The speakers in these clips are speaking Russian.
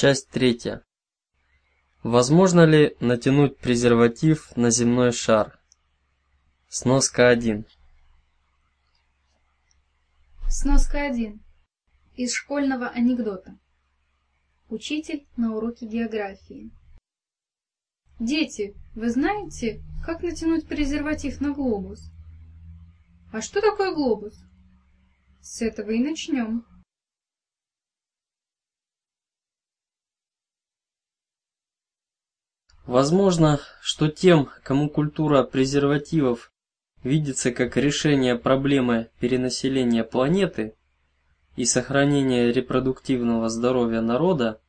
Часть третья. Возможно ли натянуть презерватив на земной шар? Сноска 1. Сноска 1. Из школьного анекдота. Учитель на уроке географии. Дети, вы знаете, как натянуть презерватив на глобус? А что такое глобус? С этого и начнем. Возможно, что тем, кому культура презервативов видится как решение проблемы перенаселения планеты и сохранения репродуктивного здоровья народа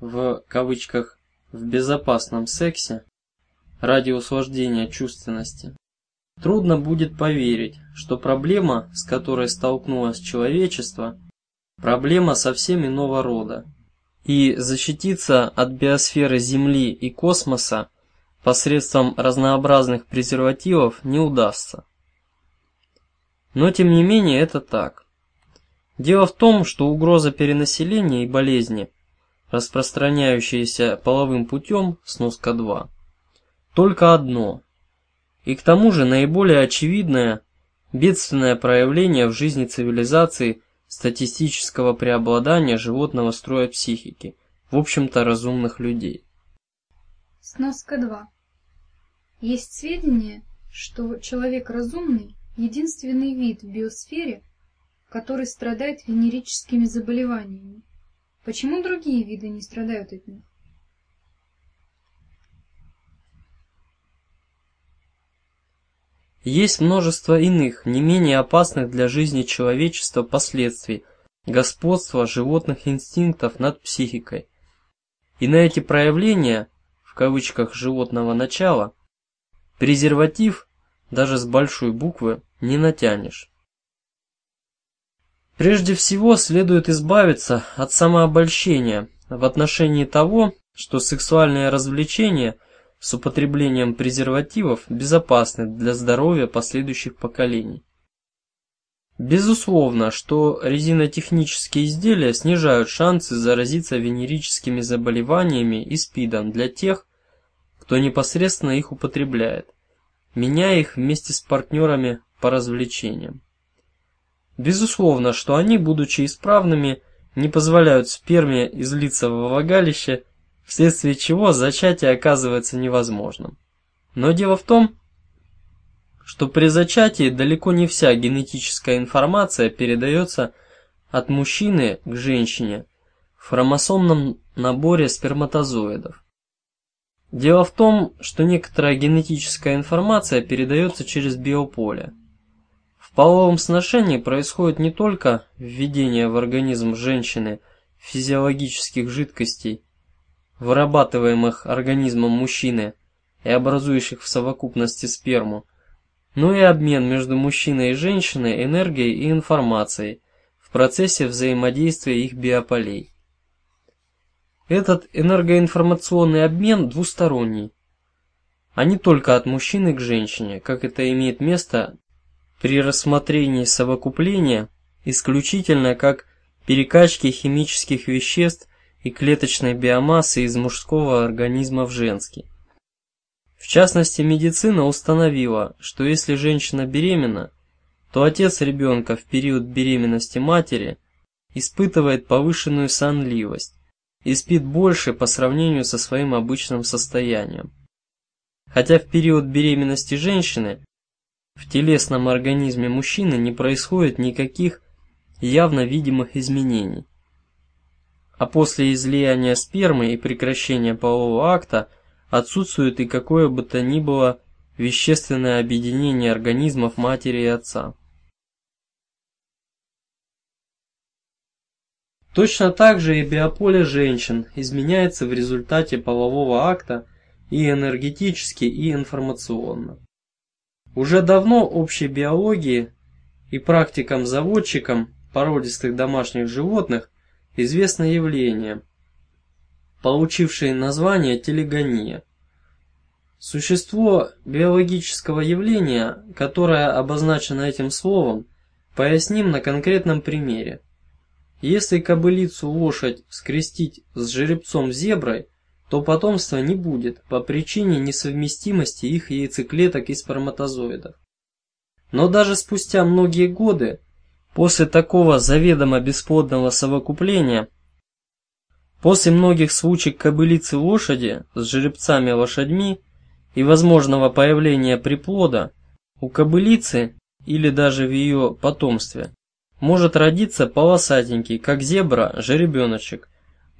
в кавычках в безопасном сексе ради услаждения чувственности, трудно будет поверить, что проблема, с которой столкнулось человечество, проблема совсем иного рода и защититься от биосферы Земли и космоса посредством разнообразных презервативов не удастся. Но тем не менее это так. Дело в том, что угроза перенаселения и болезни, распространяющиеся половым путем, сноска 2, только одно, и к тому же наиболее очевидное бедственное проявление в жизни цивилизации статистического преобладания животного строя психики, в общем-то разумных людей. Сноска 2. Есть сведения, что человек разумный – единственный вид в биосфере, который страдает венерическими заболеваниями. Почему другие виды не страдают от них? Есть множество иных, не менее опасных для жизни человечества последствий господства животных инстинктов над психикой. И на эти проявления, в кавычках животного начала, презерватив, даже с большой буквы, не натянешь. Прежде всего следует избавиться от самообольщения в отношении того, что сексуальное развлечение – с употреблением презервативов безопасны для здоровья последующих поколений. Безусловно, что резинотехнические изделия снижают шансы заразиться венерическими заболеваниями и СПИДом для тех, кто непосредственно их употребляет, меняя их вместе с партнерами по развлечениям. Безусловно, что они, будучи исправными, не позволяют сперме излиться во влагалище вследствие чего зачатие оказывается невозможным. Но дело в том, что при зачатии далеко не вся генетическая информация передается от мужчины к женщине в хромосомном наборе сперматозоидов. Дело в том, что некоторая генетическая информация передается через биополе. В половом сношении происходит не только введение в организм женщины физиологических жидкостей, вырабатываемых организмом мужчины и образующих в совокупности сперму, но и обмен между мужчиной и женщиной энергией и информацией в процессе взаимодействия их биополей. Этот энергоинформационный обмен двусторонний, а не только от мужчины к женщине, как это имеет место при рассмотрении совокупления исключительно как перекачки химических веществ и клеточной биомассы из мужского организма в женский. В частности, медицина установила, что если женщина беременна, то отец ребенка в период беременности матери испытывает повышенную сонливость и спит больше по сравнению со своим обычным состоянием. Хотя в период беременности женщины в телесном организме мужчины не происходит никаких явно видимых изменений а после излияния спермы и прекращения полового акта отсутствует и какое бы то ни было вещественное объединение организмов матери и отца. Точно так же и биополе женщин изменяется в результате полового акта и энергетически, и информационно. Уже давно общей биологии и практикам-заводчикам породистых домашних животных известно явление, получившее название телегония. Существо биологического явления, которое обозначено этим словом, поясним на конкретном примере. Если кобылицу лошадь скрестить с жеребцом зеброй, то потомства не будет по причине несовместимости их яйцеклеток и сперматозоидов. Но даже спустя многие годы, после такого заведомо бесплодного совокупления, после многих случаев кобылицы лошади с жеребцами лошадьми и возможного появления приплода, у кобылицы или даже в ее потомстве может родиться полосатенький, как зебра, жеребеночек,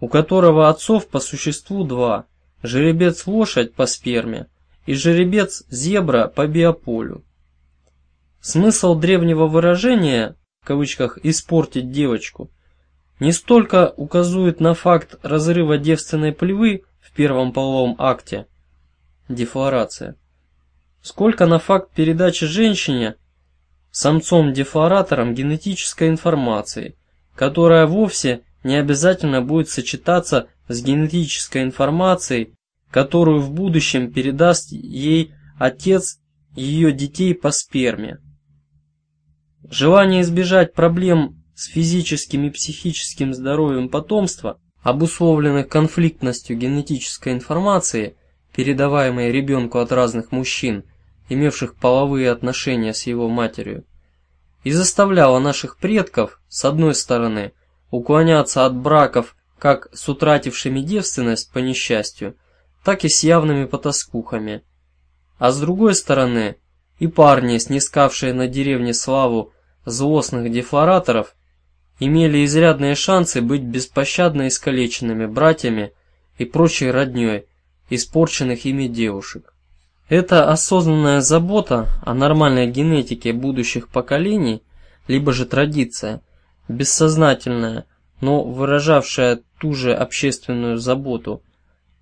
у которого отцов по существу два – жеребец-лошадь по сперме и жеребец-зебра по биополю. Смысл древнего выражения, в кавычках, «испортить девочку», не столько указывает на факт разрыва девственной плевы в первом половом акте, дефлорация, сколько на факт передачи женщине, самцом-дефлоратором генетической информации, которая вовсе не обязательно будет сочетаться с генетической информацией, которую в будущем передаст ей отец ее детей по сперме. Желание избежать проблем с физическим и психическим здоровьем потомства, обусловленных конфликтностью генетической информации, передаваемой ребенку от разных мужчин, имевших половые отношения с его матерью, и заставляло наших предков, с одной стороны, уклоняться от браков как с утратившими девственность по несчастью, так и с явными потаскухами. А с другой стороны, и парни, снискавшие на деревне славу злостных дефлораторов, имели изрядные шансы быть беспощадно искалеченными братьями и прочей родней испорченных ими девушек. Эта осознанная забота о нормальной генетике будущих поколений, либо же традиция, бессознательная, но выражавшая ту же общественную заботу,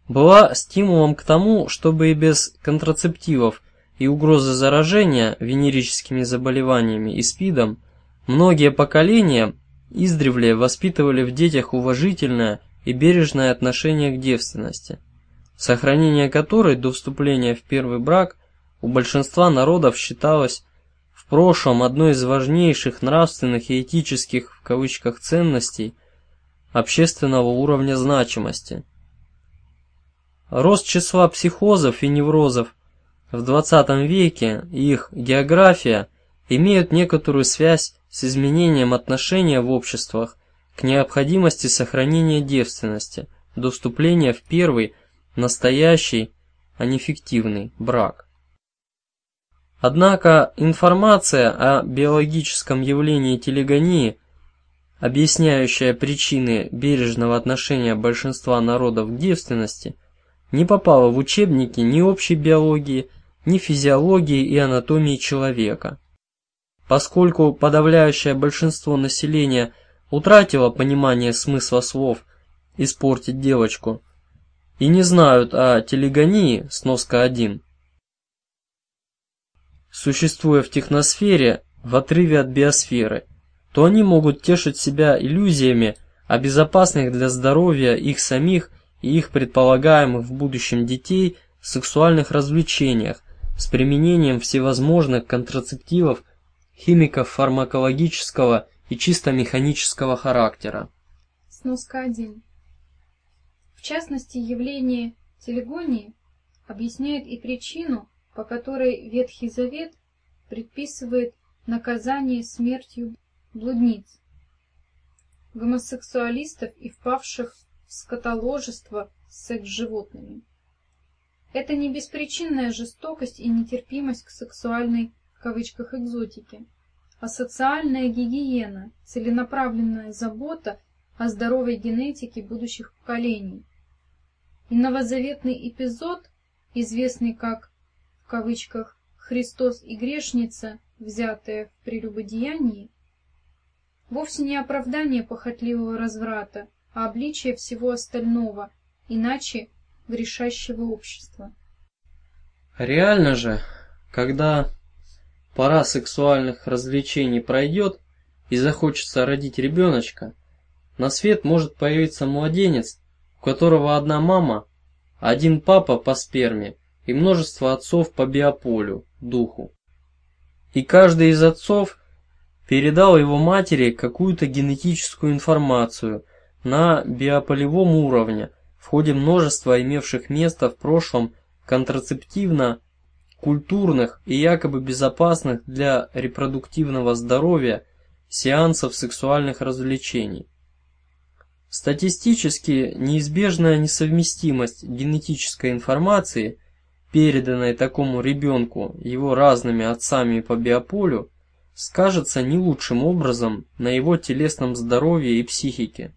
была стимулом к тому, чтобы и без контрацептивов и угрозы заражения венерическими заболеваниями и СПИДом многие поколения издревле воспитывали в детях уважительное и бережное отношение к девственности, сохранение которой до вступления в первый брак у большинства народов считалось в прошлом одной из важнейших нравственных и этических в кавычках ценностей общественного уровня значимости. Рост числа психозов и неврозов в 20 веке их география имеют некоторую связь с изменением отношения в обществах к необходимости сохранения девственности до вступления в первый, настоящий, а не фиктивный брак. Однако информация о биологическом явлении телегонии, объясняющая причины бережного отношения большинства народов к девственности, не попала в учебники ни общей биологии, ни физиологии и анатомии человека. Поскольку подавляющее большинство населения утратило понимание смысла слов «испортить девочку» и не знают о телегонии, сноска 1, существуя в техносфере в отрыве от биосферы, то они могут тешить себя иллюзиями о безопасных для здоровья их самих и их предполагаемых в будущем детей сексуальных развлечениях с применением всевозможных контрацептивов, химиков фармакологического и чисто механического характера. Сноска 1. В частности, явление телегонии объясняет и причину, по которой Ветхий Завет предписывает наказание смертью блудниц, гомосексуалистов и впавших в скотоложество с секс-животными. Это не беспричинная жестокость и нетерпимость к сексуальной в кавычках экзотике, а социальная гигиена, целенаправленная забота о здоровой генетике будущих поколений. И новозаветный эпизод, известный как в кавычках «Христос и грешница», взятые в прелюбодеянии, вовсе не оправдание похотливого разврата, а обличие всего остального, иначе грешащего общества. Реально же, когда пора сексуальных развлечений пройдет и захочется родить ребеночка, на свет может появиться младенец, у которого одна мама, один папа по сперме и множество отцов по биополю, духу. И каждый из отцов передал его матери какую-то генетическую информацию на биополевом уровне в ходе множества имевших место в прошлом контрацептивно культурных и якобы безопасных для репродуктивного здоровья сеансов сексуальных развлечений. Статистически неизбежная несовместимость генетической информации, переданной такому ребенку его разными отцами по биополю, скажется не лучшим образом на его телесном здоровье и психике.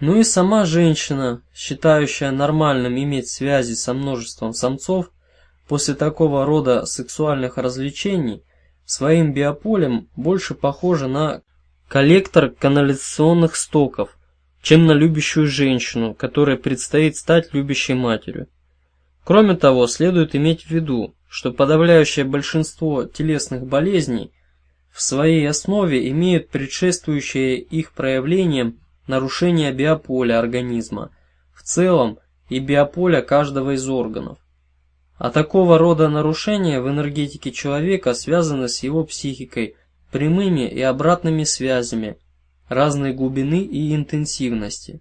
Ну и сама женщина, считающая нормальным иметь связи со множеством самцов, после такого рода сексуальных развлечений, своим биополем больше похожа на коллектор канализационных стоков, чем на любящую женщину, которой предстоит стать любящей матерью. Кроме того, следует иметь в виду, что подавляющее большинство телесных болезней в своей основе имеют предшествующие их проявлениям нарушение биополя организма в целом и биополя каждого из органов. А такого рода нарушения в энергетике человека связаны с его психикой прямыми и обратными связями разной глубины и интенсивности.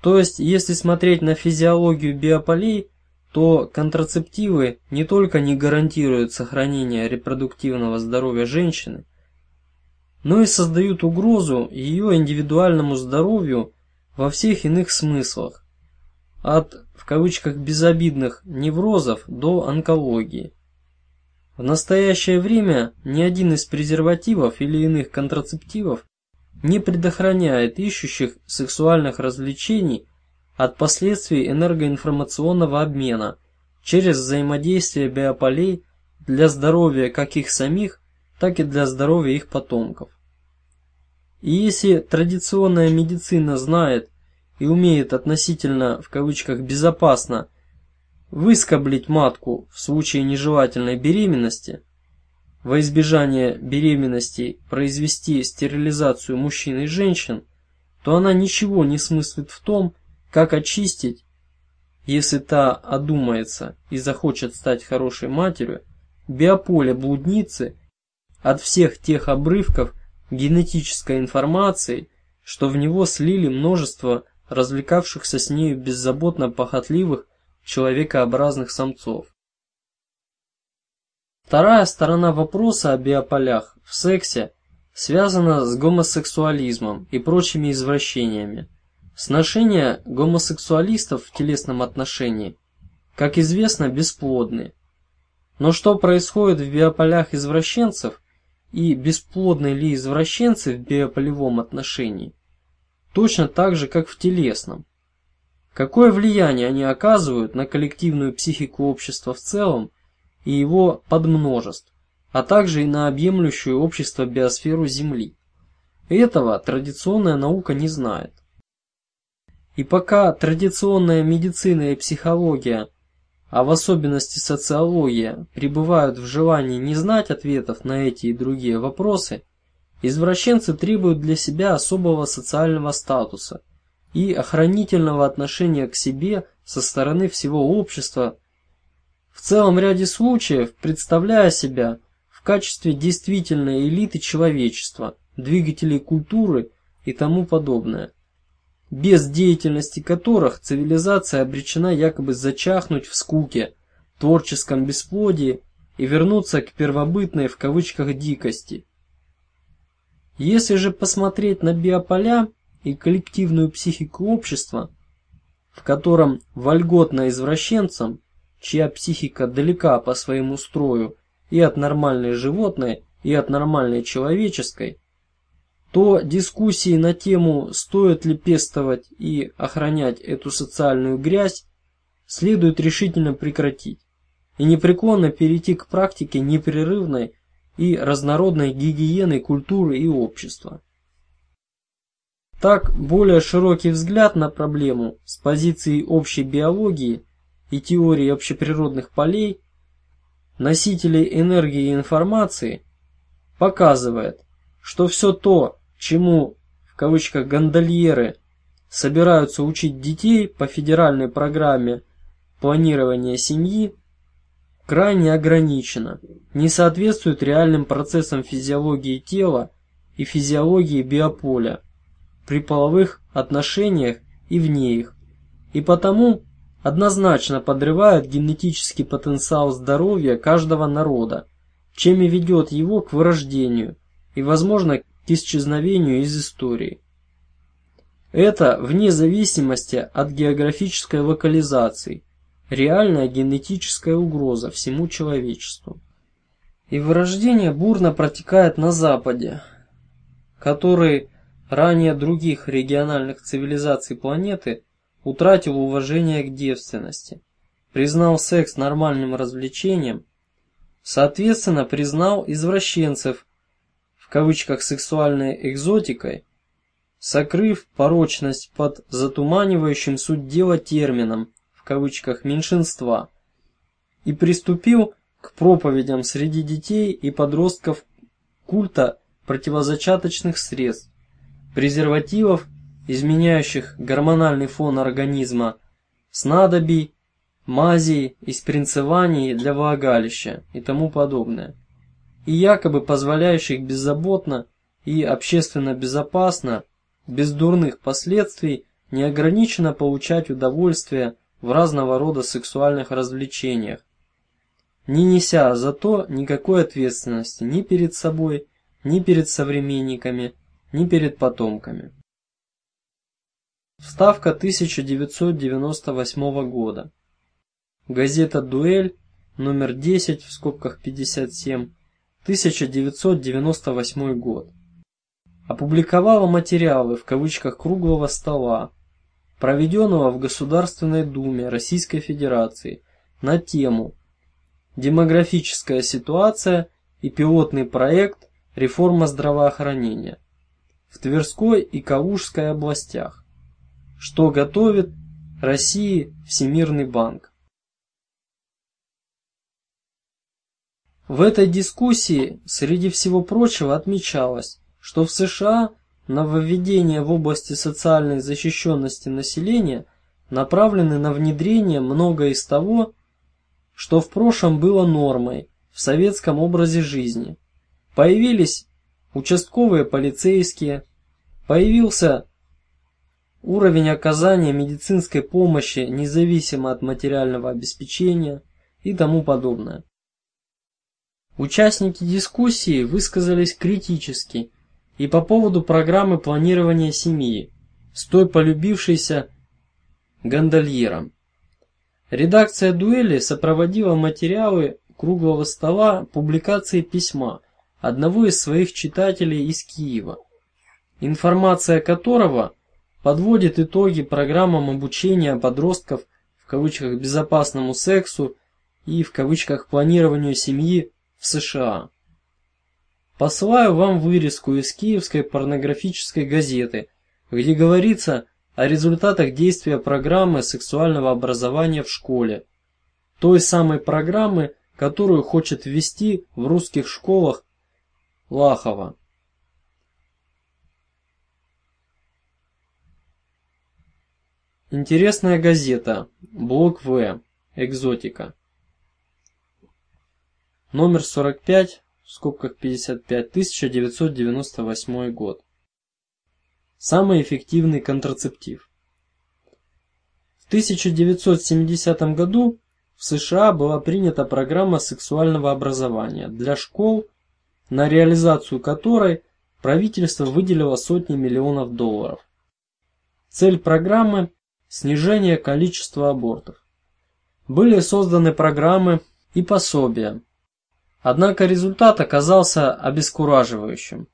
То есть, если смотреть на физиологию биополей, то контрацептивы не только не гарантируют сохранение репродуктивного здоровья женщины, но и создают угрозу ее индивидуальному здоровью во всех иных смыслах, от в кавычках безобидных неврозов до онкологии. В настоящее время ни один из презервативов или иных контрацептивов не предохраняет ищущих сексуальных развлечений от последствий энергоинформационного обмена через взаимодействие биополей для здоровья как их самих, так и для здоровья их потомков. И если традиционная медицина знает и умеет относительно в кавычках безопасно выскоблить матку в случае нежелательной беременности, во избежание беременности произвести стерилизацию мужчин и женщин, то она ничего не смыслит в том, как очистить, если та одумается и захочет стать хорошей матерью, биополе блудницы от всех тех обрывков генетической информации, что в него слили множество развлекавшихся с нею беззаботно похотливых человекообразных самцов. Вторая сторона вопроса о биополях в сексе связана с гомосексуализмом и прочими извращениями. Сношения гомосексуалистов в телесном отношении, как известно, бесплодны. Но что происходит в биополях извращенцев и бесплодны ли извращенцы в биополевом отношении? Точно так же, как в телесном. Какое влияние они оказывают на коллективную психику общества в целом и его подмножеств, а также и на объемлющую общество биосферу Земли? Этого традиционная наука не знает. И пока традиционная медицина и психология, а в особенности социология, пребывают в желании не знать ответов на эти и другие вопросы, извращенцы требуют для себя особого социального статуса – и охранительного отношения к себе со стороны всего общества, в целом ряде случаев представляя себя в качестве действительной элиты человечества, двигателей культуры и тому подобное, без деятельности которых цивилизация обречена якобы зачахнуть в скуке, творческом бесплодии и вернуться к первобытной в кавычках дикости. Если же посмотреть на биополя, и коллективную психику общества, в котором вольготно извращенцам, чья психика далека по своему строю и от нормальной животной, и от нормальной человеческой, то дискуссии на тему, стоит ли пестовать и охранять эту социальную грязь, следует решительно прекратить и непреклонно перейти к практике непрерывной и разнородной гигиены культуры и общества. Так, более широкий взгляд на проблему с позиции общей биологии и теории общеприродных полей, носителей энергии и информации, показывает, что все то, чему в кавычках гондольеры собираются учить детей по федеральной программе планирования семьи, крайне ограничена, не соответствует реальным процессам физиологии тела и физиологии биополя при половых отношениях и вне их, и потому однозначно подрывает генетический потенциал здоровья каждого народа, чем и ведет его к вырождению и, возможно, к исчезновению из истории. Это вне зависимости от географической локализации, реальная генетическая угроза всему человечеству. И вырождение бурно протекает на Западе, который ранее других региональных цивилизаций планеты утратил уважение к девственности, признал секс нормальным развлечением, соответственно признал извращенцев в кавычках сексуальной экзотикой, сокрыв порочность под затуманивающим суть дела термином в кавычках меньшинства и приступил к проповедям среди детей и подростков культа противозачаточных средств, презервативов, изменяющих гормональный фон организма, снадобий, мазей и спринцеваний для влагалища и тому подобное, и якобы позволяющих беззаботно и общественно безопасно, без дурных последствий, неограниченно получать удовольствие в разного рода сексуальных развлечениях, не неся за то никакой ответственности ни перед собой, ни перед современниками, ни перед потомками. Вставка 1998 года. Газета «Дуэль», номер 10, в скобках 57, 1998 год. Опубликовала материалы в кавычках «круглого стола», проведенного в Государственной Думе Российской Федерации на тему «Демографическая ситуация и пилотный проект реформа здравоохранения» в Тверской и Калужской областях. Что готовит России Всемирный банк? В этой дискуссии среди всего прочего отмечалось, что в США нововведения в области социальной защищенности населения направлены на внедрение многое из того, что в прошлом было нормой в советском образе жизни. Появились участковые полицейские, появился уровень оказания медицинской помощи независимо от материального обеспечения и тому подобное. Участники дискуссии высказались критически и по поводу программы планирования семьи, столь полюбившейся гондольерам. Редакция дуэли сопроводила материалы круглого стола публикацией письма одного из своих читателей из Киева, информация которого подводит итоги программам обучения подростков в кавычках безопасному сексу и в кавычках планированию семьи в США. Посылаю вам вырезку из Киевской порнографической газеты, где говорится о результатах действия программы сексуального образования в школе, той самой программы, которую хочет ввести в русских школах Лахова. Интересная газета. Блок В. Экзотика. Номер 45, в скобках 55, 1998 год. Самый эффективный контрацептив. В 1970 году в США была принята программа сексуального образования для школ, на реализацию которой правительство выделило сотни миллионов долларов. Цель программы – снижение количества абортов. Были созданы программы и пособия, Однако результат оказался обескураживающим.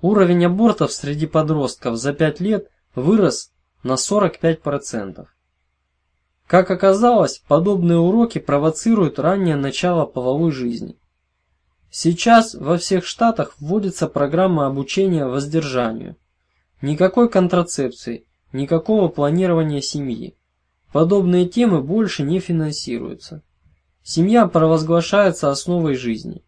Уровень абортов среди подростков за 5 лет вырос на 45%. Как оказалось, подобные уроки провоцируют раннее начало половой жизни. Сейчас во всех штатах вводится программа обучения воздержанию. Никакой контрацепции, никакого планирования семьи. Подобные темы больше не финансируются. Семья провозглашается основой жизни.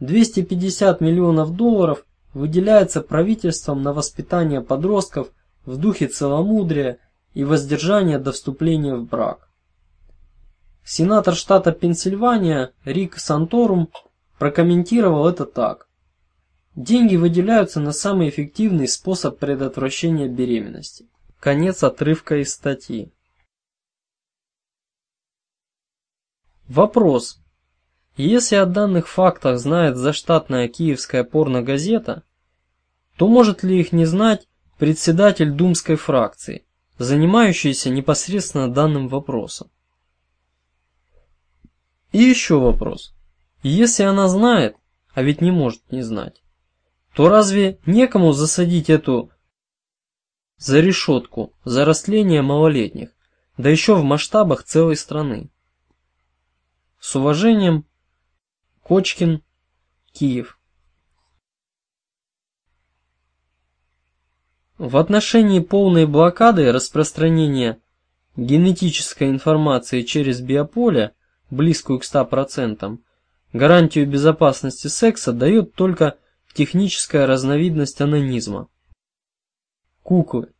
250 миллионов долларов выделяется правительством на воспитание подростков в духе целомудрия и воздержания до вступления в брак. Сенатор штата Пенсильвания Рик Санторум прокомментировал это так. Деньги выделяются на самый эффективный способ предотвращения беременности. Конец отрывка из статьи. Вопрос. Если о данных фактах знает заштатная киевская порногазета, то может ли их не знать председатель думской фракции, занимающийся непосредственно данным вопросом? И еще вопрос. Если она знает, а ведь не может не знать, то разве некому засадить эту за решетку за растление малолетних, да еще в масштабах целой страны? С уважением, Кочкин, Киев. В отношении полной блокады распространения генетической информации через биополе, близкую к 100%, гарантию безопасности секса дает только техническая разновидность анонизма. Куклы.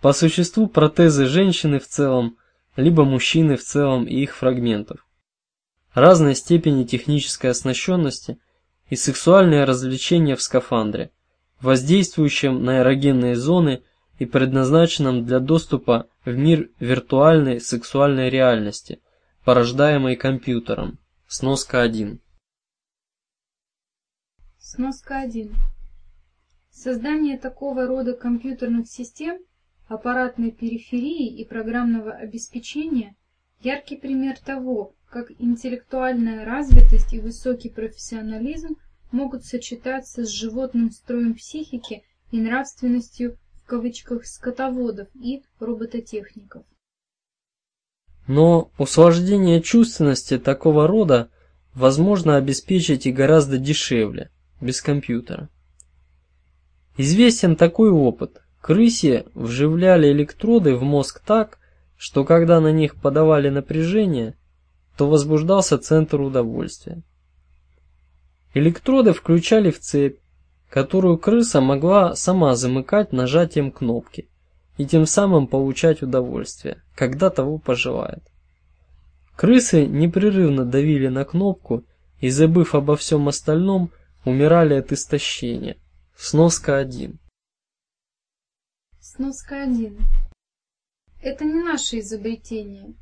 По существу протезы женщины в целом, либо мужчины в целом и их фрагментов разной степени технической оснащенности и сексуальные развлечения в скафандре, воздействующем на эрогенные зоны и предназначенном для доступа в мир виртуальной сексуальной реальности, порождаемой компьютером. Сноска 1. Сноска 1. Создание такого рода компьютерных систем, аппаратной периферии и программного обеспечения – яркий пример того, как интеллектуальная развитость и высокий профессионализм могут сочетаться с животным строем психики и нравственностью в кавычках скотоводов и робототехников. Но услаждение чувственности такого рода возможно обеспечить и гораздо дешевле, без компьютера. Известен такой опыт. Крысе вживляли электроды в мозг так, что когда на них подавали напряжение, то возбуждался центр удовольствия. Электроды включали в цепь, которую крыса могла сама замыкать нажатием кнопки и тем самым получать удовольствие, когда того пожелает. Крысы непрерывно давили на кнопку и, забыв обо всем остальном, умирали от истощения. Сноска 1. Сноска 1. Это не наше изобретение.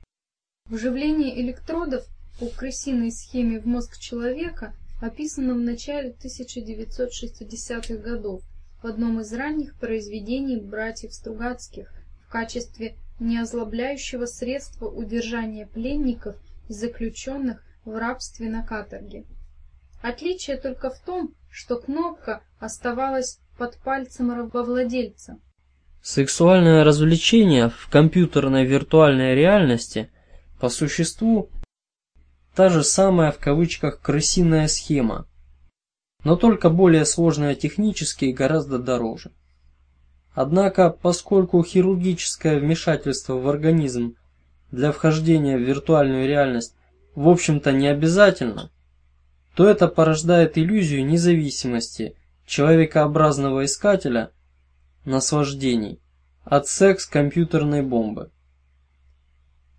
Вживление электродов по крысиной схеме в мозг человека описано в начале 1960-х годов в одном из ранних произведений братьев Стругацких в качестве неозлобляющего средства удержания пленников и заключенных в рабстве на каторге. Отличие только в том, что кнопка оставалась под пальцем рабовладельца. Сексуальное развлечение в компьютерной виртуальной реальности – по существу та же самая в кавычках крысиная схема, но только более сложная технически и гораздо дороже. Однако, поскольку хирургическое вмешательство в организм для вхождения в виртуальную реальность в общем-то не обязательно, то это порождает иллюзию независимости человекообразного искателя наслаждений от секс-компьютерной бомбы.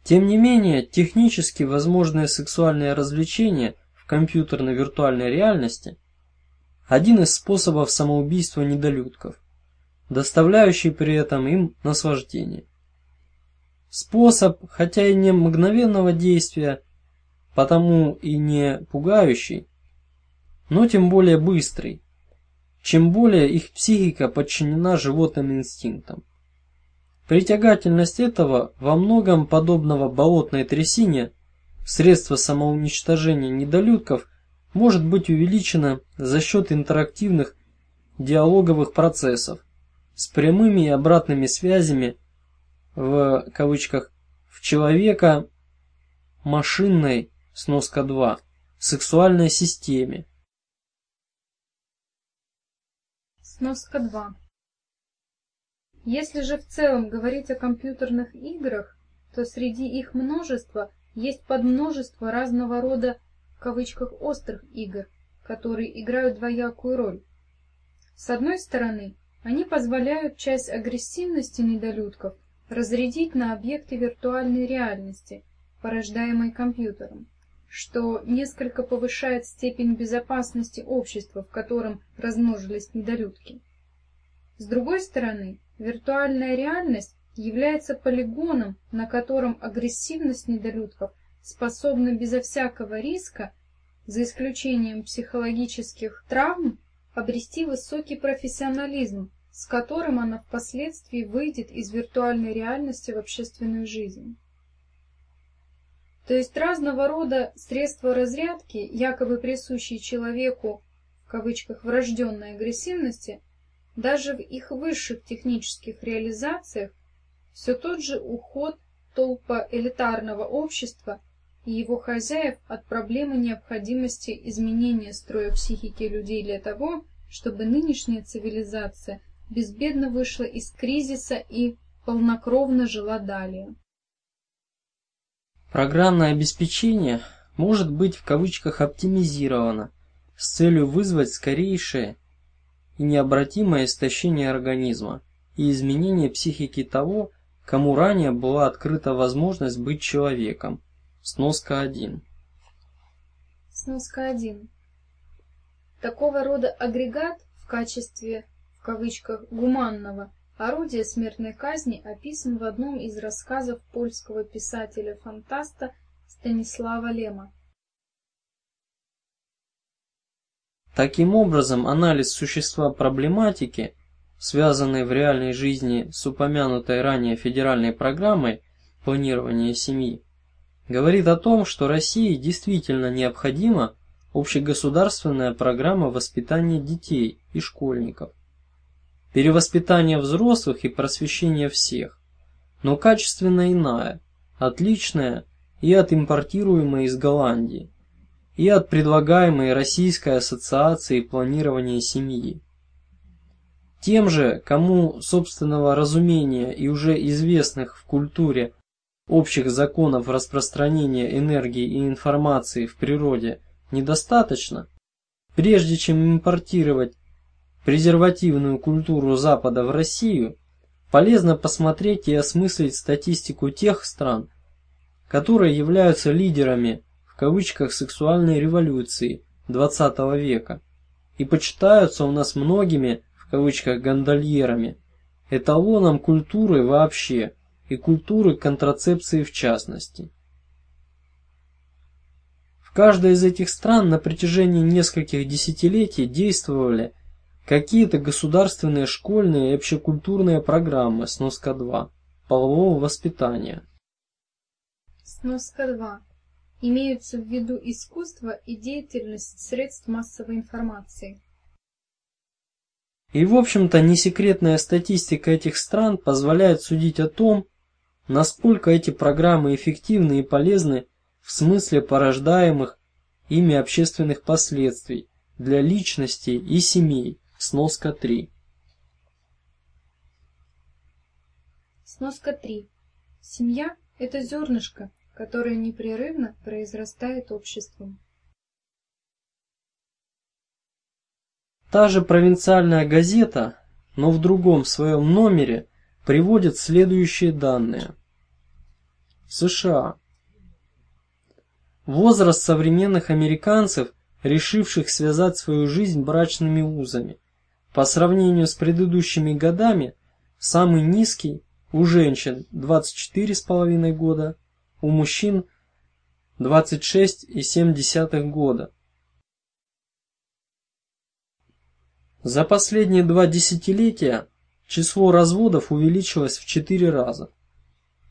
Тем не менее, технически возможные сексуальные развлечения в компьютерной виртуальной реальности – один из способов самоубийства недолюдков, доставляющий при этом им наслаждение. Способ, хотя и не мгновенного действия, потому и не пугающий, но тем более быстрый, чем более их психика подчинена животным инстинктам. Притягательность этого во многом подобного болотной трясине, средство самоуничтожения недолюдков, может быть увеличена за счет интерактивных диалоговых процессов с прямыми и обратными связями в кавычках в человека машинной сноска 2 сексуальной системе. Сноска 2 если же в целом говорить о компьютерных играх, то среди их множества есть подмножество разного рода в кавычках острых игр, которые играют двоякую роль. С одной стороны, они позволяют часть агрессивности недолюдков разрядить на объекты виртуальной реальности порождаемой компьютером, что несколько повышает степень безопасности общества, в котором размножились недолюдки. С другой стороны, виртуальная реальность является полигоном, на котором агрессивность недолюдков способна безо всякого риска, за исключением психологических травм, обрести высокий профессионализм, с которым она впоследствии выйдет из виртуальной реальности в общественную жизнь. То есть разного рода средства разрядки, якобы присущие человеку, в кавычках, врожденной агрессивности, даже в их высших технических реализациях, все тот же уход толпа элитарного общества и его хозяев от проблемы необходимости изменения строя психики людей для того, чтобы нынешняя цивилизация безбедно вышла из кризиса и полнокровно жила далее. Программное обеспечение может быть в кавычках оптимизировано с целью вызвать скорейшее и необратимое истощение организма и изменение психики того, кому ранее была открыта возможность быть человеком. Сноска 1. Сноска 1. Такого рода агрегат в качестве, в кавычках, гуманного Орудие смертной казни описан в одном из рассказов польского писателя-фантаста Станислава Лема. Таким образом, анализ существа проблематики, связанной в реальной жизни с упомянутой ранее федеральной программой планирования семьи, говорит о том, что России действительно необходима общегосударственная программа воспитания детей и школьников. Перевоспитание взрослых и просвещение всех, но качественно иная, отличная и от импортируемой из Голландии, и от предлагаемой Российской ассоциацией планирования семьи. Тем же, кому собственного разумения и уже известных в культуре общих законов распространения энергии и информации в природе недостаточно, прежде чем импортировать презервативную культуру Запада в Россию, полезно посмотреть и осмыслить статистику тех стран, которые являются лидерами кавычках сексуальной революции XX века и почитаются у нас многими в кавычках гондольерами, эталоном культуры вообще и культуры контрацепции в частности. В каждой из этих стран на протяжении нескольких десятилетий действовали Какие-то государственные школьные и общекультурные программы сноска 2 полового воспитания. Сноска 2. Имеются в виду искусство и деятельность средств массовой информации. И в общем-то не секретная статистика этих стран позволяет судить о том, насколько эти программы эффективны и полезны в смысле порождаемых ими общественных последствий для личностей и семей Сноска 3. Сноска 3. Семья – это зернышко, которое непрерывно произрастает обществом. Та же провинциальная газета, но в другом своем номере приводит следующие данные. США. Возраст современных американцев, решивших связать свою жизнь брачными узами, по сравнению с предыдущими годами, самый низкий у женщин 24,5 года, у мужчин 26,7 года. За последние два десятилетия число разводов увеличилось в 4 раза.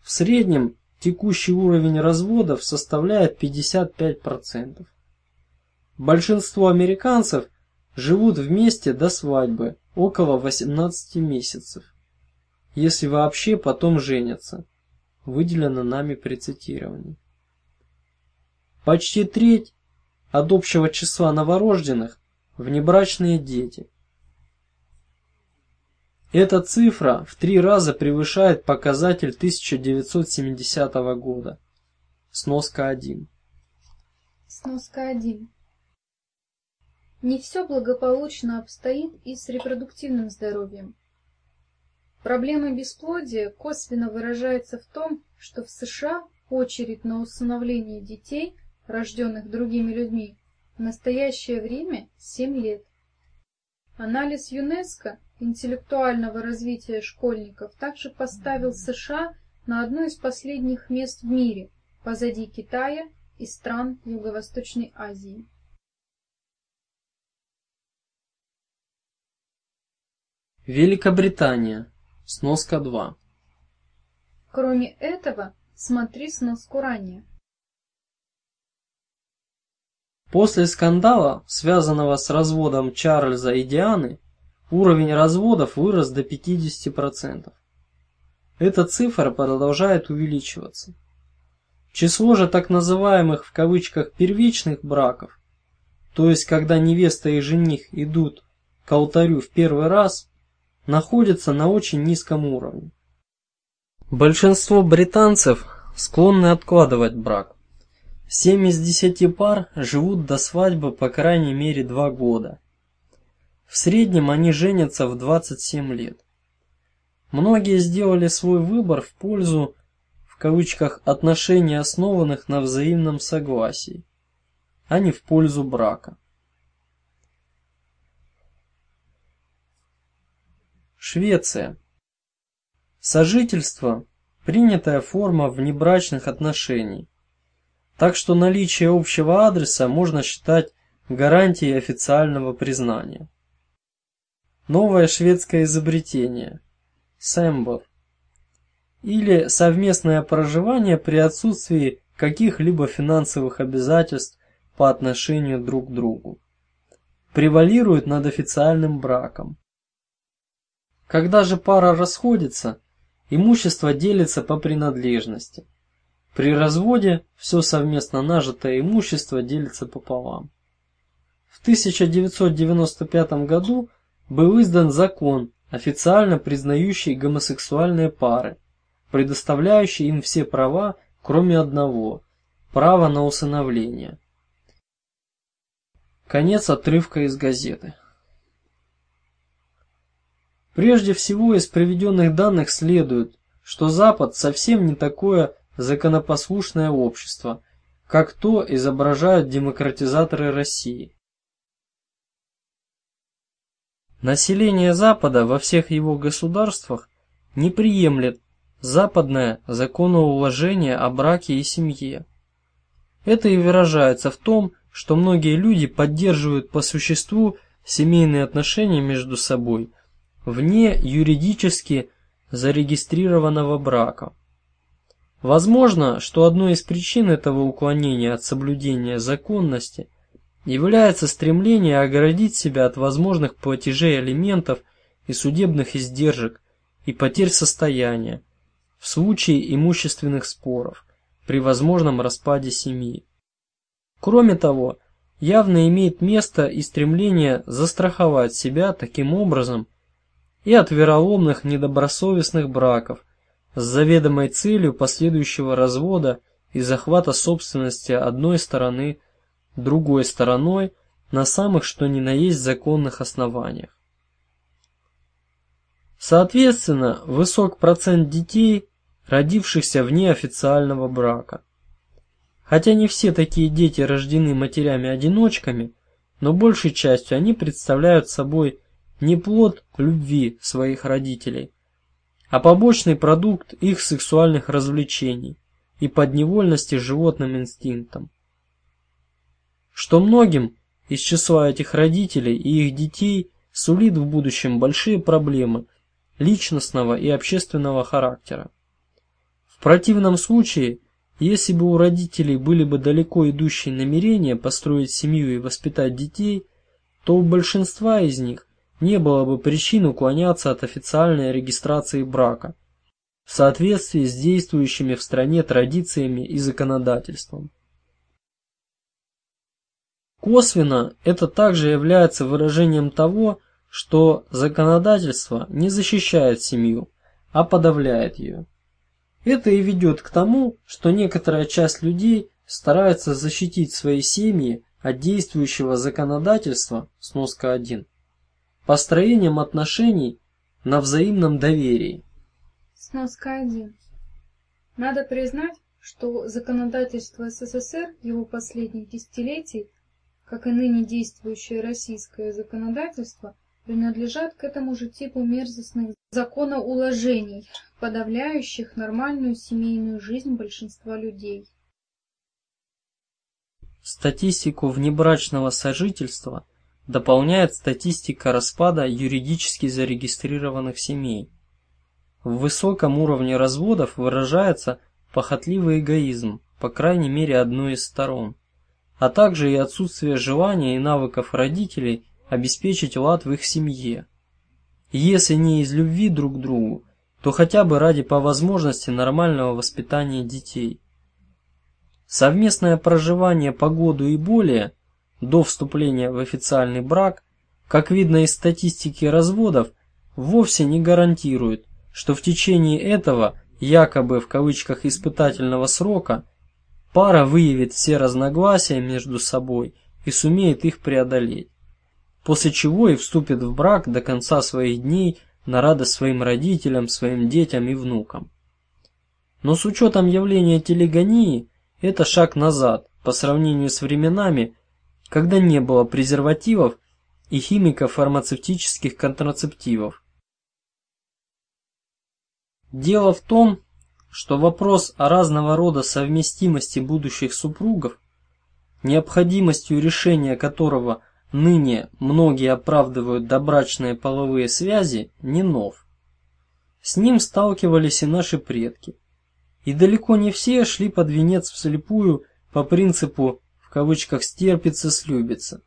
В среднем текущий уровень разводов составляет 55%. Большинство американцев живут вместе до свадьбы, около 18 месяцев. Если вообще потом женятся. Выделено нами при цитировании. Почти треть от общего числа новорожденных внебрачные дети. Эта цифра в три раза превышает показатель 1970 года. Сноска 1. Сноска 1. Не все благополучно обстоит и с репродуктивным здоровьем. Проблема бесплодия косвенно выражается в том, что в США очередь на усыновление детей, рожденных другими людьми, в настоящее время 7 лет. Анализ ЮНЕСКО интеллектуального развития школьников также поставил США на одно из последних мест в мире, позади Китая и стран Юго-Восточной Азии. Великобритания. Сноска 2. Кроме этого, смотри сноску ранее. После скандала, связанного с разводом Чарльза и Дианы, уровень разводов вырос до 50%. Эта цифра продолжает увеличиваться. Число же так называемых в кавычках первичных браков, то есть когда невеста и жених идут к алтарю в первый раз, находится на очень низком уровне. Большинство британцев склонны откладывать брак. Семь из десяти пар живут до свадьбы по крайней мере два года. В среднем они женятся в 27 лет. Многие сделали свой выбор в пользу в кавычках отношений, основанных на взаимном согласии, а не в пользу брака. Швеция. Сожительство принятая форма внебрачных отношений. Так что наличие общего адреса можно считать гарантией официального признания. Новое шведское изобретение Сэмбор или совместное проживание при отсутствии каких-либо финансовых обязательств по отношению друг к другу превалирует над официальным браком. Когда же пара расходится, имущество делится по принадлежности. При разводе все совместно нажитое имущество делится пополам. В 1995 году был издан закон, официально признающий гомосексуальные пары, предоставляющий им все права, кроме одного право на усыновление. Конец отрывка из газеты. Прежде всего из приведенных данных следует, что Запад совсем не такое законопослушное общество, как то изображают демократизаторы России. Население Запада во всех его государствах не приемлет западное законоуложение о браке и семье. Это и выражается в том, что многие люди поддерживают по существу семейные отношения между собой вне юридически зарегистрированного брака. Возможно, что одной из причин этого уклонения от соблюдения законности является стремление оградить себя от возможных платежей алиментов и судебных издержек и потерь состояния в случае имущественных споров при возможном распаде семьи. Кроме того, явно имеет место и стремление застраховать себя таким образом и от вероломных недобросовестных браков, с заведомой целью последующего развода и захвата собственности одной стороны другой стороной на самых что ни на есть законных основаниях. Соответственно, высок процент детей, родившихся вне официального брака. Хотя не все такие дети рождены матерями-одиночками, но большей частью они представляют собой не плод любви своих родителей, а побочный продукт их сексуальных развлечений и подневольности животным инстинктам. Что многим из числа этих родителей и их детей сулит в будущем большие проблемы личностного и общественного характера. В противном случае, если бы у родителей были бы далеко идущие намерения построить семью и воспитать детей, то у большинства из них не было бы причин уклоняться от официальной регистрации брака в соответствии с действующими в стране традициями и законодательством. Косвенно это также является выражением того, что законодательство не защищает семью, а подавляет ее. Это и ведет к тому, что некоторая часть людей старается защитить свои семьи от действующего законодательства, сноска 1, построением отношений на взаимном доверии. Сноска 1. Надо признать, что законодательство СССР его последних десятилетий, как и ныне действующее российское законодательство, принадлежат к этому же типу мерзостных законоуложений, подавляющих нормальную семейную жизнь большинства людей. Статистику внебрачного сожительства дополняет статистика распада юридически зарегистрированных семей. В высоком уровне разводов выражается похотливый эгоизм, по крайней мере одной из сторон, а также и отсутствие желания и навыков родителей обеспечить лад в их семье. если не из любви друг к другу, то хотя бы ради по возможности нормального воспитания детей. Совместное проживание по году и более до вступления в официальный брак, как видно из статистики разводов, вовсе не гарантирует, что в течение этого якобы в кавычках испытательного срока пара выявит все разногласия между собой и сумеет их преодолеть, после чего и вступит в брак до конца своих дней на радость своим родителям, своим детям и внукам. Но с учетом явления телегонии, это шаг назад по сравнению с временами, когда не было презервативов и химико-фармацевтических контрацептивов. Дело в том, что вопрос о разного рода совместимости будущих супругов, необходимостью решения которого ныне многие оправдывают добрачные половые связи, не нов. С ним сталкивались и наши предки. И далеко не все шли под венец вслепую по принципу кавычках стерпится, слюбится.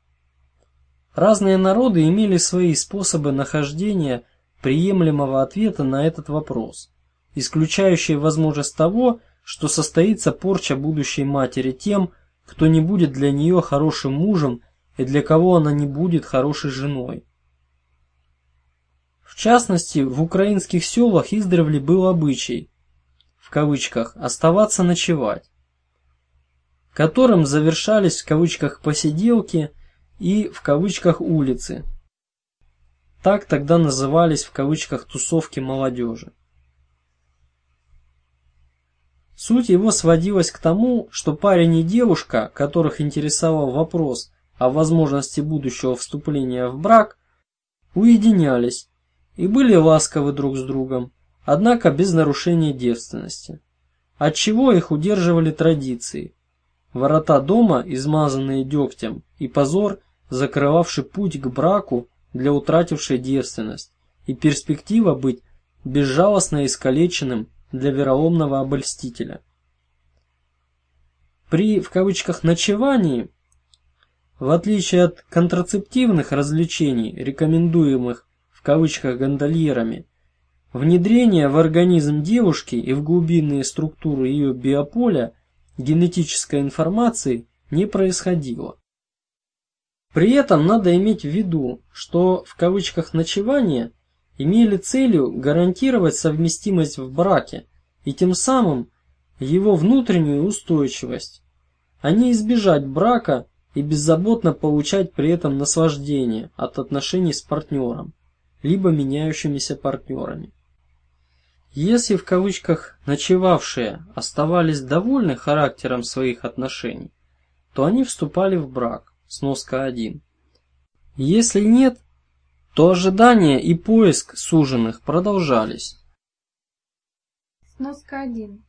Разные народы имели свои способы нахождения приемлемого ответа на этот вопрос, исключающие возможность того, что состоится порча будущей матери тем, кто не будет для нее хорошим мужем и для кого она не будет хорошей женой. В частности, в украинских селах издревле был обычай, в кавычках, оставаться ночевать которым завершались в кавычках посиделки и в кавычках улицы. Так тогда назывались в кавычках тусовки молодежи. Суть его сводилась к тому, что парень и девушка, которых интересовал вопрос о возможности будущего вступления в брак, уединялись и были ласковы друг с другом, однако без нарушения девственности, от чего их удерживали традиции, Ворота дома, измазанные дегтем, и позор, закрывавший путь к браку для утратившей девственность, и перспектива быть безжалостно искалеченным для вероломного обольстителя. При в кавычках ночевании, в отличие от контрацептивных развлечений, рекомендуемых в кавычках гондольерами, внедрение в организм девушки и в глубинные структуры ее биополя генетической информации не происходило. При этом надо иметь в виду, что в кавычках ночевание имели целью гарантировать совместимость в браке и тем самым его внутреннюю устойчивость, а не избежать брака и беззаботно получать при этом наслаждение от отношений с партнером, либо меняющимися партнерами. Если в кавычках «ночевавшие» оставались довольны характером своих отношений, то они вступали в брак, сноска 1. Если нет, то ожидания и поиск суженых продолжались. Сноска 1.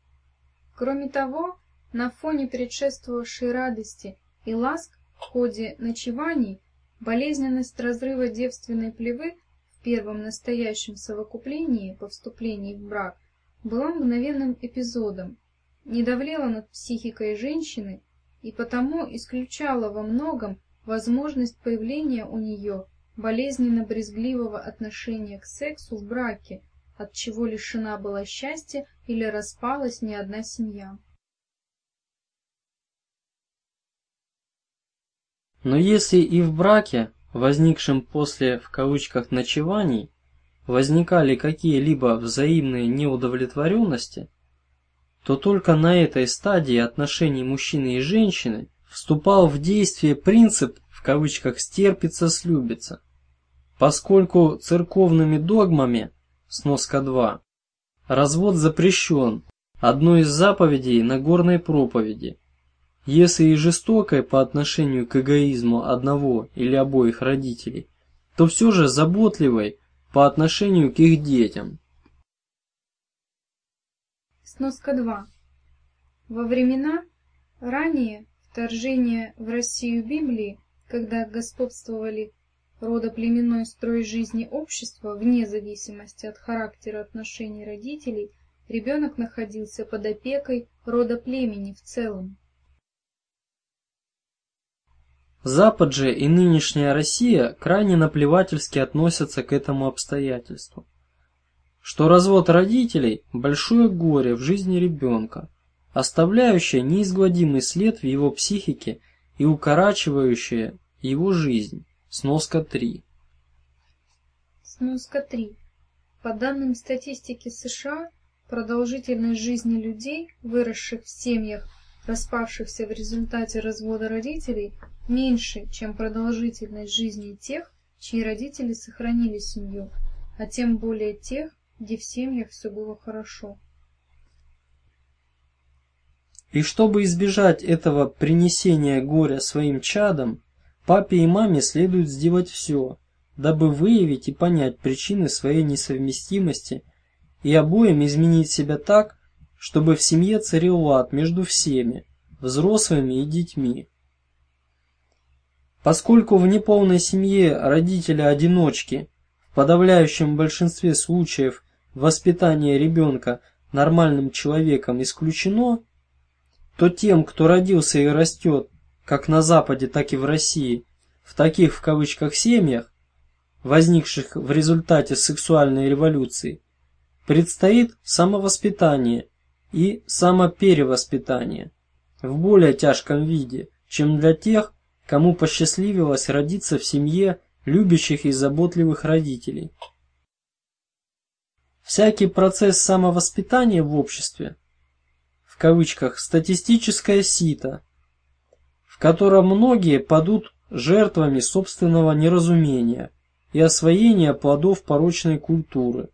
Кроме того, на фоне предшествовавшей радости и ласк в ходе ночеваний болезненность разрыва девственной плевы в первом настоящем совокуплении по вступлении в брак была мгновенным эпизодом, не давлела над психикой женщины и потому исключала во многом возможность появления у нее болезненно-брезгливого отношения к сексу в браке, от чего лишена была счастья или распалась не одна семья. Но если и в браке возникшим после в кавычках ночеваний возникали какие-либо взаимные неудовлетворенности, то только на этой стадии отношений мужчины и женщины вступал в действие принцип в кавычках стерпится слюбится, поскольку церковными догмами сноска 2 развод запрещен одной из заповедей Нагорной проповеди. Если и жестокой по отношению к эгоизму одного или обоих родителей, то все же заботливой по отношению к их детям. Сноска 2. Во времена ранее вторжения в Россию Библии, когда господствовали родоплеменной строй жизни общества вне зависимости от характера отношений родителей, ребенок находился под опекой рода племени в целом. Запад же и нынешняя Россия крайне наплевательски относятся к этому обстоятельству, что развод родителей – большое горе в жизни ребенка, оставляющее неизгладимый след в его психике и укорачивающее его жизнь. Сноска 3. Сноска 3. По данным статистики США, продолжительность жизни людей, выросших в семьях, распавшихся в результате развода родителей, меньше, чем продолжительность жизни тех, чьи родители сохранили семью, а тем более тех, где в семьях все было хорошо. И чтобы избежать этого принесения горя своим чадам, папе и маме следует сделать все, дабы выявить и понять причины своей несовместимости и обоим изменить себя так, чтобы в семье царил лад между всеми, взрослыми и детьми. Поскольку в неполной семье родители-одиночки в подавляющем большинстве случаев воспитание ребенка нормальным человеком исключено, то тем, кто родился и растет как на Западе, так и в России, в таких в кавычках семьях, возникших в результате сексуальной революции, предстоит самовоспитание и самоперевоспитание в более тяжком виде, чем для тех, кому посчастливилось родиться в семье любящих и заботливых родителей. Всякий процесс самовоспитания в обществе, в кавычках, статистическое сито, в котором многие падут жертвами собственного неразумения и освоения плодов порочной культуры,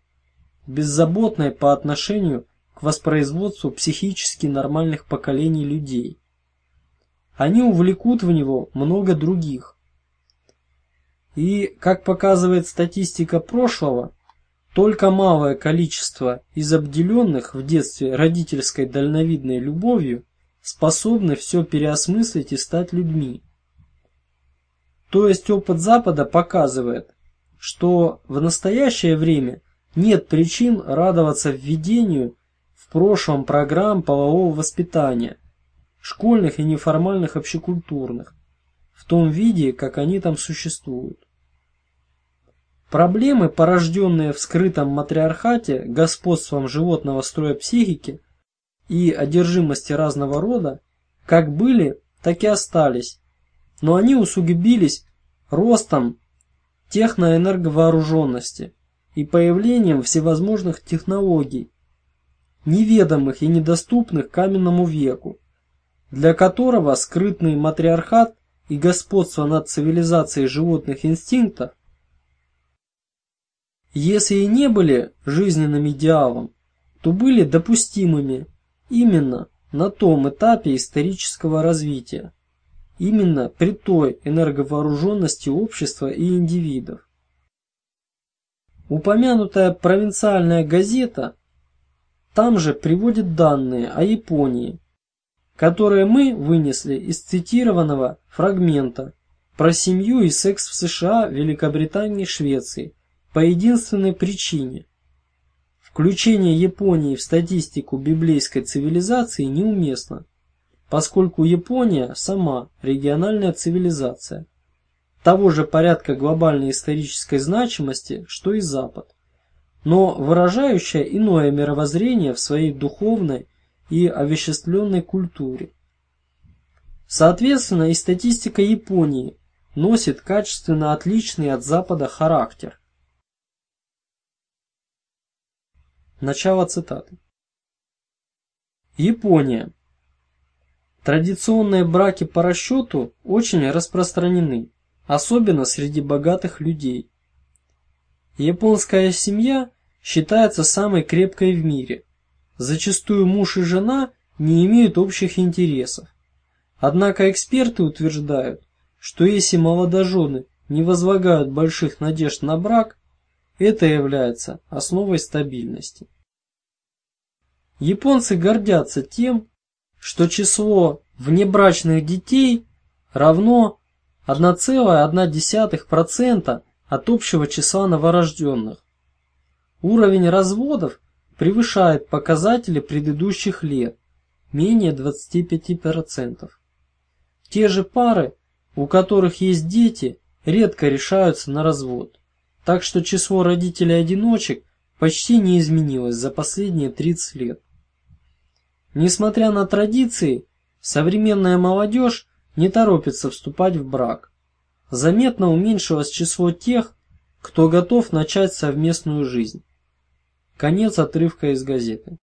беззаботной по отношению к воспроизводству психически нормальных поколений людей они увлекут в него много других. И, как показывает статистика прошлого, только малое количество из обделенных в детстве родительской дальновидной любовью способны все переосмыслить и стать людьми. То есть опыт Запада показывает, что в настоящее время нет причин радоваться введению в прошлом программ полового воспитания – школьных и неформальных общекультурных, в том виде, как они там существуют. Проблемы, порожденные в скрытом матриархате господством животного строя психики и одержимости разного рода, как были, так и остались, но они усугубились ростом техноэнерговооруженности и появлением всевозможных технологий, неведомых и недоступных каменному веку, для которого скрытный матриархат и господство над цивилизацией животных инстинктов, если и не были жизненным идеалом, то были допустимыми именно на том этапе исторического развития, именно при той энерговооруженности общества и индивидов. Упомянутая провинциальная газета там же приводит данные о Японии, которые мы вынесли из цитированного фрагмента про семью и секс в США, Великобритании Швеции по единственной причине. Включение Японии в статистику библейской цивилизации неуместно, поскольку Япония сама региональная цивилизация, того же порядка глобальной исторической значимости, что и Запад, но выражающая иное мировоззрение в своей духовной и овеществленной культуре. Соответственно, и статистика Японии носит качественно отличный от Запада характер. Начало цитаты. Япония. Традиционные браки по расчету очень распространены, особенно среди богатых людей. Японская семья считается самой крепкой в мире, зачастую муж и жена не имеют общих интересов. Однако эксперты утверждают, что если молодожены не возлагают больших надежд на брак, это является основой стабильности. Японцы гордятся тем, что число внебрачных детей равно 1,1% от общего числа новорожденных. Уровень разводов превышает показатели предыдущих лет, менее 25%. Те же пары, у которых есть дети, редко решаются на развод, так что число родителей-одиночек почти не изменилось за последние 30 лет. Несмотря на традиции, современная молодежь не торопится вступать в брак. Заметно уменьшилось число тех, кто готов начать совместную жизнь. Конец отрывка из газеты.